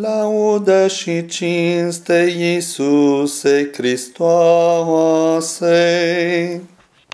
Laudă și cinste Iisuse Hristoase!